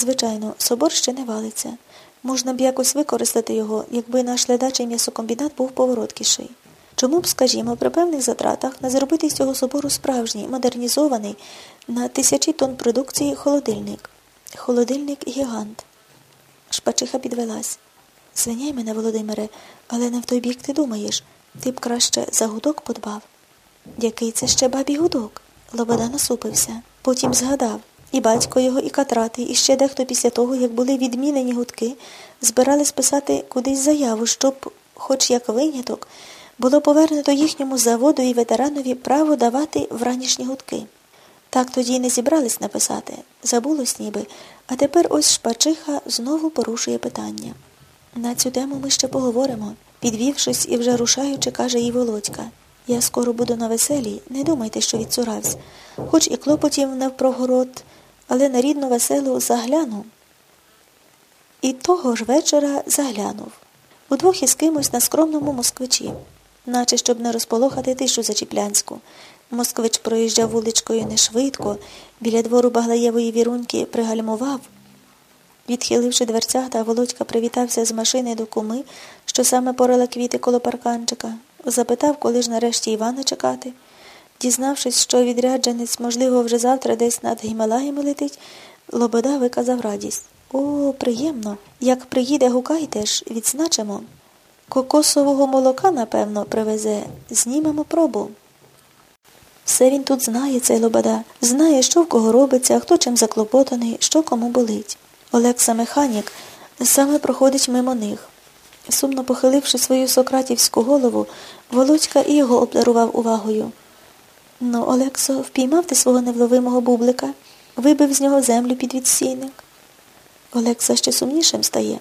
Звичайно, собор ще не валиться. Можна б якось використати його, якби наш ледачий м'ясокомбінат був повороткіший. Чому б, скажімо, при певних затратах не зробити з цього собору справжній, модернізований на тисячі тонн продукції холодильник? Холодильник гігант. Шпачиха підвелась. Звиняй мене, Володимире, але не в той бік ти думаєш. Ти б краще за гудок подбав. Який це ще бабій гудок? Лобода насупився. Потім згадав. І батько його, і катрати, і ще дехто після того, як були відмінені гудки, збирались писати кудись заяву, щоб, хоч як виняток, було повернуто їхньому заводу і ветеранові право давати вранішні гудки. Так тоді й не зібрались написати. Забулось ніби, а тепер ось шпачиха знову порушує питання. На цю тему ми ще поговоримо. Підвівшись і вже рушаючи, каже їй Володька. Я скоро буду на веселій, не думайте, що відцуравсь. Хоч і клопотів навпрогород, але на рідну веселу загляну. І того ж вечора заглянув. Удвох із кимось на скромному москвичі, наче щоб не розполохати тишу зачіплянську. Москвич проїжджав вуличкою не швидко, біля двору Баглаєвої віруньки пригальмував. Відхиливши дверцята, Володька привітався з машини до куми, що саме порала квіти коло парканчика, запитав, коли ж нарешті Івана чекати. Дізнавшись, що відрядженець, можливо, вже завтра десь над Гімалаями летить, Лобода виказав радість. О, приємно. Як приїде, гукайте ж, відзначимо. Кокосового молока, напевно, привезе, знімемо пробу. Все він тут знає, цей Лобода, знає, що в кого робиться, хто чим заклопотаний, що кому болить. Олекса механік саме проходить мимо них. Сумно похиливши свою сократівську голову, Володька і його обдарував увагою. Ну, Олексо, впіймав ти свого невловимого бублика, вибив з нього землю під відсійник. Олекса ще сумнішим стає.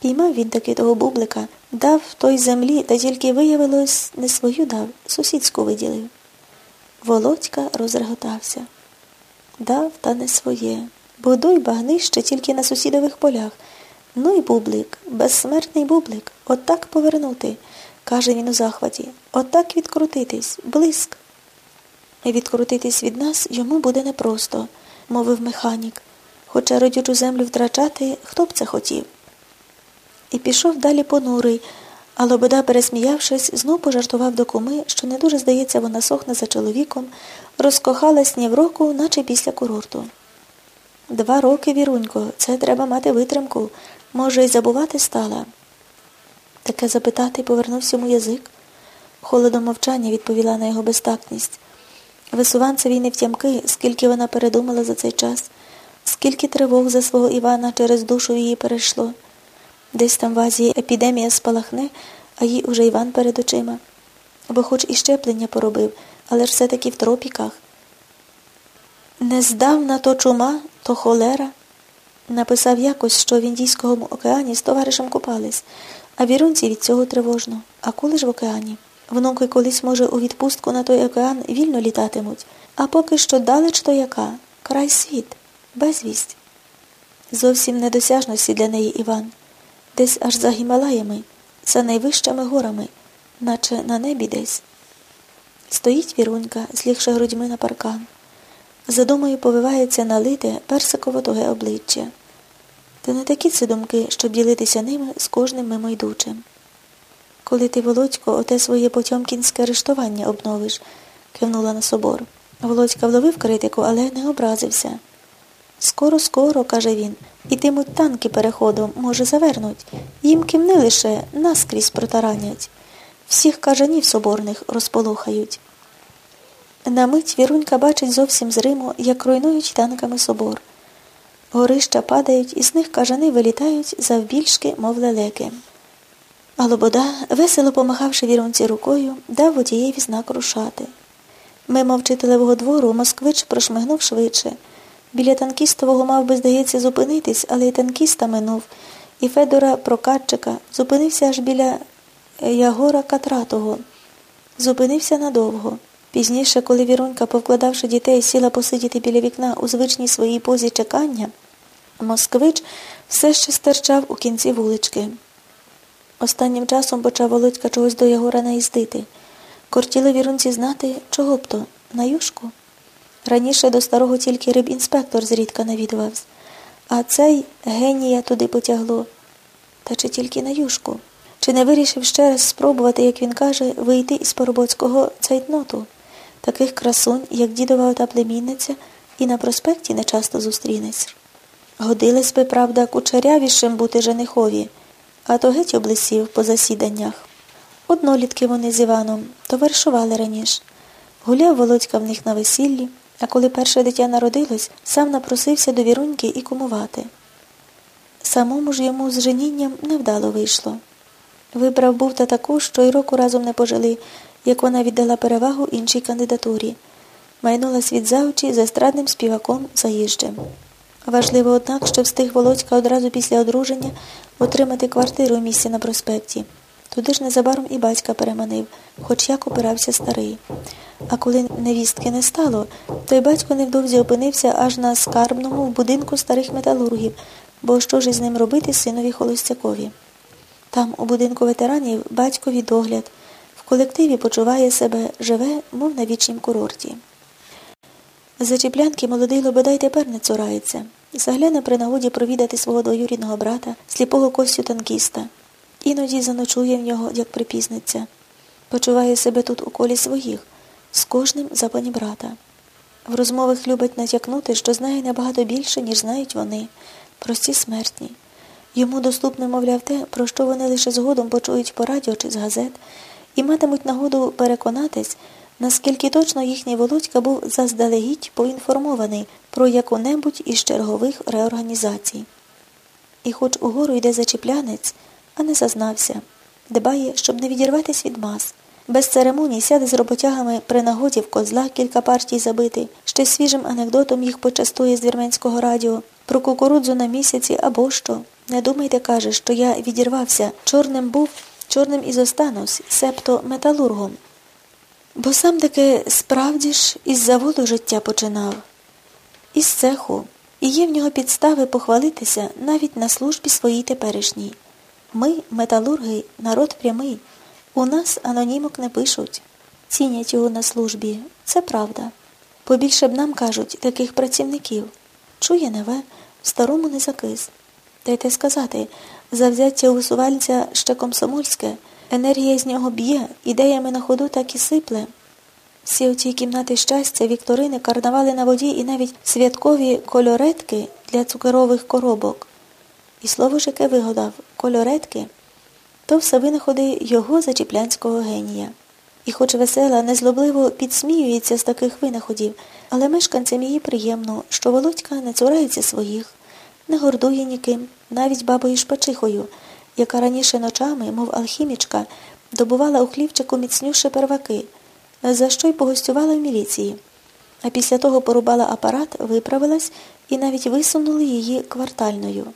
Піймав він таки того бублика, дав той землі, та тільки виявилось, не свою дав, сусідську виділив. Володька розреготався. Дав, та не своє. Бодой багнище тільки на сусідових полях. Ну й бублик, безсмертний бублик, отак повернути, каже він у захваті. Отак відкрутитись, блиск. Відкрутитись від нас йому буде непросто, мовив механік. Хоча родючу землю втрачати, хто б це хотів. І пішов далі понурий, а Лобода, пересміявшись, знов пожартував до куми, що не дуже, здається, вона сохне за чоловіком, розкохалась ні в року, наче після курорту. Два роки, Вірунько, це треба мати витримку. Може, й забувати стала. Таке запитати повернувся йому язик. Холодом мовчання відповіла на його безтактність. Висуванцеві не втямки, скільки вона передумала за цей час, скільки тривог за свого Івана через душу її перейшло. Десь там в Азії епідемія спалахне, а їй уже Іван перед очима. Бо хоч і щеплення поробив, але ж все-таки в тропіках. Не здав на то чума, то холера. Написав якось, що в Індійському океані з товаришем купались, а вірунці від цього тривожно. А коли ж в океані? Внуки колись, може, у відпустку на той океан вільно літатимуть, а поки що далеч то яка, край світ, безвість. Зовсім недосяжності для неї Іван, десь аж за Гімалаями, за найвищими горами, наче на небі десь. Стоїть вірунька, злігши грудьми на паркан. За думою повивається налите персиково туге обличчя. Та не такі це думки, щоб ділитися ними з кожним мимойдучим. Коли ти, Володько, оте своє потьомкінське арештування обновиш, кивнула на собор. Володька вловив критику, але не образився. Скоро, скоро, каже він, ітимуть танки переходом, може, завернуть. Їм ким лише наскрізь протаранять. Всіх кажанів соборних розполохають. На мить Вірунька бачить зовсім з Риму, як руйнують танками собор. Горища падають, і з них кажани вилітають завбільшки, мов лелеки. А Лобода, весело помахавши вірунці рукою, дав водієві знак рушати. Мимо вчителевого двору москвич прошмигнув швидше. Біля танкістового мав би, здається, зупинитись, але й танкіста минув, і Федора Прокатчика зупинився аж біля Ягора Катратого. Зупинився надовго. Пізніше, коли Вірунька, повкладавши дітей, сіла посидіти біля вікна у звичній своїй позі чекання, москвич все ще стирчав у кінці вулички. Останнім часом почав Володька чогось до Ягора наїздити. Кортіли вірунці знати, чого б то, на юшку. Раніше до старого тільки рибінспектор зрідка навідувався, А цей генія туди потягло. Та чи тільки на юшку? Чи не вирішив ще раз спробувати, як він каже, вийти із поробоцького цейтноту? Таких красунь, як дідова ота племінниця, і на проспекті не часто зустрінеться. Годилось би, правда, кучерявішим бути женихові, а то геть облисів по засіданнях. Однолітки вони з Іваном товаришували раніше. Гуляв Володька в них на весіллі, а коли перше дитя народилось, сам напросився до віруньки і кумувати. Самому ж йому з женінням невдало вийшло. Вибрав був та таку, що й року разом не пожили, як вона віддала перевагу іншій кандидатурі. Майнулась від завчі за естрадним співаком заїжджем. Важливо, однак, що встиг Володька одразу після одруження отримати квартиру в місті на проспекті. Туди ж незабаром і батька переманив, хоч як опирався старий. А коли невістки не стало, то й батько невдовзі опинився аж на скарбному в будинку старих металургів, бо що ж із ним робити синові Холостякові. Там, у будинку ветеранів, батькові догляд, в колективі почуває себе, живе, мов на вічнім курорті. За чіплянки молодий Лободай тепер не цурається. Загляне при нагоді провідати свого двоюрідного брата, сліпого костю танкіста. Іноді заночує в нього, як припізниться. Почуває себе тут у колі своїх, з кожним за пані брата. В розмовах любить натякнути, що знає набагато більше, ніж знають вони, прості смертні. Йому доступно, мовляв, те, про що вони лише згодом почують по радіо чи з газет, і матимуть нагоду переконатись, наскільки точно їхній Володька був заздалегідь поінформований про яку-небудь із чергових реорганізацій. І хоч угору йде зачіплянець, а не зазнався, дбає, щоб не відірватися від мас. Без церемоній сяде з роботягами при нагоді в козла кілька партій забити, ще свіжим анекдотом їх почастує з вірменського радіо, про кукурудзу на місяці або що. Не думайте, каже, що я відірвався, чорним був, чорним і зостанусь, себто металургом. Бо сам таки справді ж із заводу життя починав, із цеху, і є в нього підстави похвалитися навіть на службі своїй теперішній. Ми, металурги, народ прямий. У нас анонімок не пишуть, цінять його на службі. Це правда. Побільше б нам кажуть таких працівників. Чує неве, в старому не закис. Дайте сказати, завзяття усувальця ще комсомольське, енергія з нього б'є, ідеями на ходу так і сипле. Всі оті кімнати щастя, вікторини, карнавали на воді і навіть святкові кольоретки для цукерових коробок. І слово ж яке вигадав кольоретки, то все винаходи його зачіплянського генія. І хоч весела, незлобливо підсміюється з таких винаходів, але мешканцям її приємно, що Володька не цурається своїх, не гордує ніким, навіть бабою Шпачихою, яка раніше ночами, мов алхімічка, добувала у хлівчику міцнюше перваки, за що й погостювала в міліції. А після того порубала апарат, виправилась і навіть висунули її квартальною.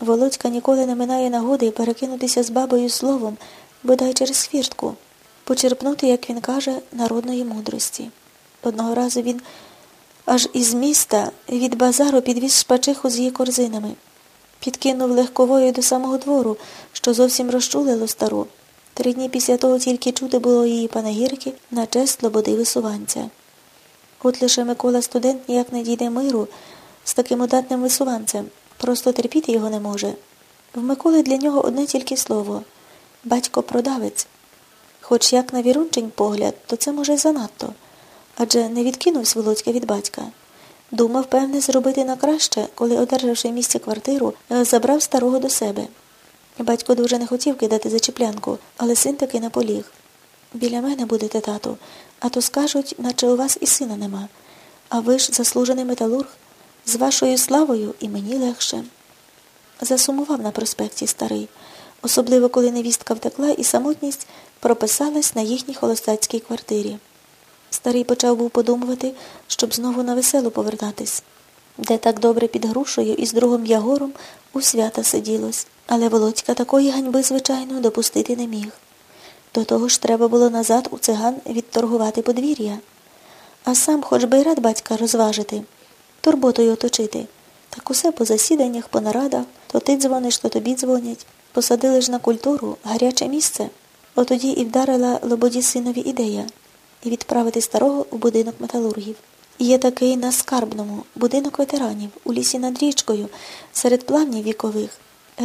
Володька ніколи не минає нагоди перекинутися з бабою словом, бодай через фіртку, почерпнути, як він каже, народної мудрості. Одного разу він аж із міста від базару підвіз шпачиху з її корзинами, підкинув легковою до самого двору, що зовсім розчулило стару. Три дні після того тільки чути було її панагірки на честь слободи висуванця. От лише Микола студент ніяк не дійде миру з таким удатним висуванцем. Просто терпіти його не може. В Миколи для нього одне тільки слово батько продавець. Хоч як на вірунчень погляд, то це може занадто. Адже не відкинувся Володька від батька. Думав, певне, зробити на краще, коли, одержавши в місті квартиру, забрав старого до себе. Батько дуже не хотів кидати зачіплянку, але син таки наполіг. Біля мене будете, тату, а то скажуть, наче у вас і сина нема. А ви ж заслужений металург. З вашою славою і мені легше. Засумував на проспекті старий, особливо коли невістка втекла і самотність прописалась на їхній холостацькій квартирі. Старий почав був подумувати, щоб знову на веселу повертатись, де так добре під грушею і з другом Ягором у свята сиділось, але Володька такої ганьби, звичайно, допустити не міг. До того ж треба було назад у циган відторгувати подвір'я, а сам хоч би й рад батька розважити турботою оточити. Так усе по засіданнях, по нарадах, то ти дзвониш, то тобі дзвонять. Посадили ж на культуру гаряче місце. Отоді і вдарила Лободі синові ідея і відправити старого у будинок металургів. Є такий на скарбному будинок ветеранів у лісі над річкою, серед плавнів вікових.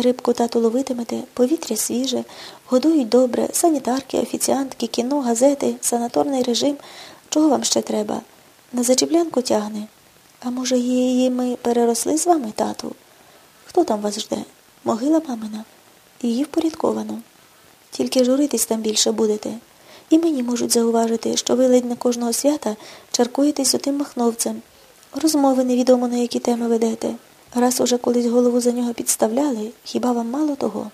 Рибку тату ловитимете, повітря свіже, годують добре, санітарки, офіціантки, кіно, газети, санаторний режим. Чого вам ще треба? На зачіплянку тягне. А може, її ми переросли з вами, тату? Хто там вас жде? Могила мамина. Її впорядковано. Тільки журитись там більше будете. І мені можуть зауважити, що ви ледь не кожного свята чаркуєтесь отим махновцем. Розмови невідомо на які теми ведете. Раз уже колись голову за нього підставляли, хіба вам мало того?